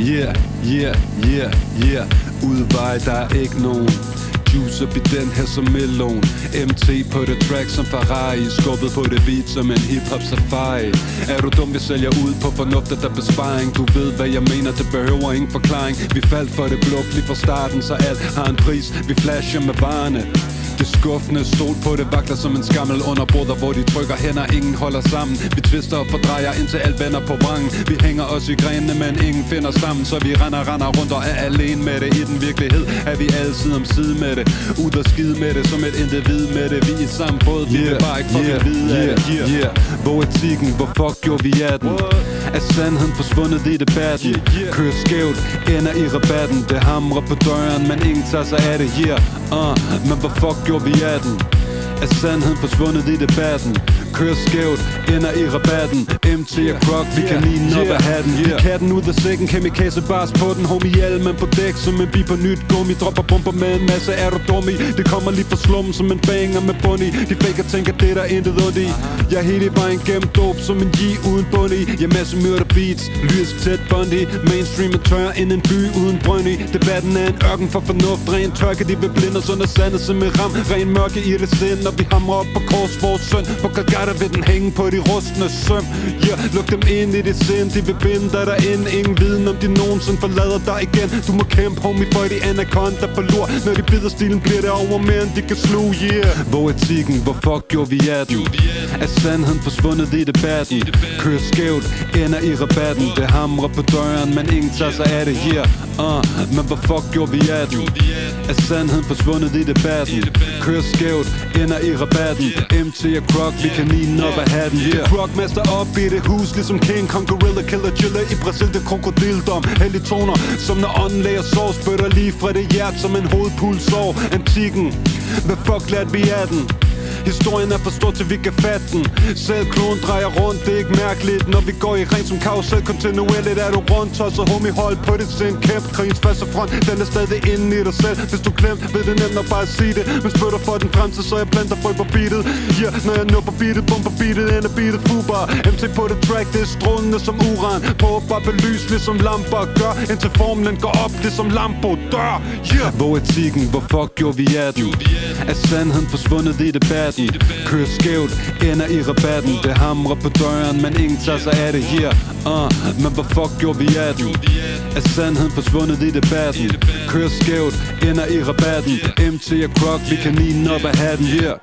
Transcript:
Yeah, yeah, yeah, yeah. Udvej, der er ikke nogen. Juice op i den her som melon. MT på det track som Ferrari. Skubbet på det beat som en hiphop safari. Er du dum, vi sælger ud på fornuft der besparing. Du ved hvad jeg mener, det behøver ingen forklaring. Vi faldt for det blå lige fra starten Så alt har en pris, vi flasher med varerne det skuffende. Stol på det vakler som en skammel under bordet Hvor de trykker hænder, ingen holder sammen. Vi twister og fordrejer indtil alt vender på vrangen Vi hænger os i grenene, men ingen finder sammen. Så vi render, render rundt og er alene med det. I den virkelighed er vi alle side om side med det. Ud og skide med det, som et individ med det. Vi er i samme båd, vi yeah, vil bare ikke fucking yeah, vide yeah, af det yeah, yeah. Hvor er etikken, hvor fuck gjorde vi af den? Er sandheden forsvundet i debatten? Kører skævt, ender i rabatten Det hamrer på døren, men ingen tager sig af det Yeah, uh, men hvor fuck gjorde vi af den? Er sandheden forsvundet i debatten? Kører skævt, ender i rabatten. MT og Croc, vi kan lige op af hatten yeah. Katten ud af sækken, kamikaze bars på den. Homie hjelmen på dæk, som en bi på nyt gummi. Dropper bomber med en masse, er du? Det kommer lige fra slummen som en banger med bunny De faker tænker, det der intet ondt i. Jeg i vejen gennem dope som en G uden bund i. Jeg masse mørder beats, lyrisk tæt bundy Mainstream er tør end en by uden brønd i. Debatten er en ørken for fornuft. Ren tørke, de vil blinde os under sandet som en ram. Ren mørke i det sind, når vi hamrer op på kors Vores søn. På Calcutta vil den hænge på de rustne søm. Yeah, luk dem ind i dit sind. De vil binde dig derind. Ingen viden om de nogensinde forlader dig igen. Du må kæmpe homie for de anaconda på lur. Når de bider stilen bliver det over mere end de kan sluge Yeah. Hvor etikken, hvor fuck gjorde vi af den? Er sandheden forsvundet i debatten? Kører skævt, ender i rabatten. Det hamrer på døren, men ingen tager sig af det her. Uh, Men hvor fuck gjorde vi af den? Er sandheden forsvundet i debatten? Kører skævt, ender i rabatten. MT og Croc, vi kan lige op af hatten yeah. Croc master op i det hus, ligesom King Kong Gorilla Killer Chiller i Brasil, det krokodildom Hellige toner, som når ånden læger sår Spytter lige fra det hjert som en hovedpulsår Antikken, hvad fuck lærte vi af den? Historien er for stor til vi kan fatte den. Selv kloden drejer rundt, det er ikke mærkeligt. Når vi går i ring som karusel Kontinuerligt er du rundt. Så homie hold på dit sind. Kæmp krigens første front. Den er stadig inde i dig selv. Hvis du glemt, ved det nemt at bare sige det. Men spytter for den fremtid, så jeg planter frø på beatet. Yeah, når jeg på beatet, bumper beatet Ender beatet fubar MC på det track, det er strålende som uran. På bare belys ligesom lamper gør. Indtil formlen går op, ligesom lampo dør. Yeah. Hvor etikken, hvor fuck gjorde vi af den? Er sandheden forsvundet i debatten? Kører skævt, ender i rabatten Det hamrer på døren, men ingen tager sig af det her uh, Men hvor fuck gjorde vi af den? Er sandheden forsvundet i debatten? Kører skævt, ender i rabatten MT og Croc, vi kan op af hatten, yeah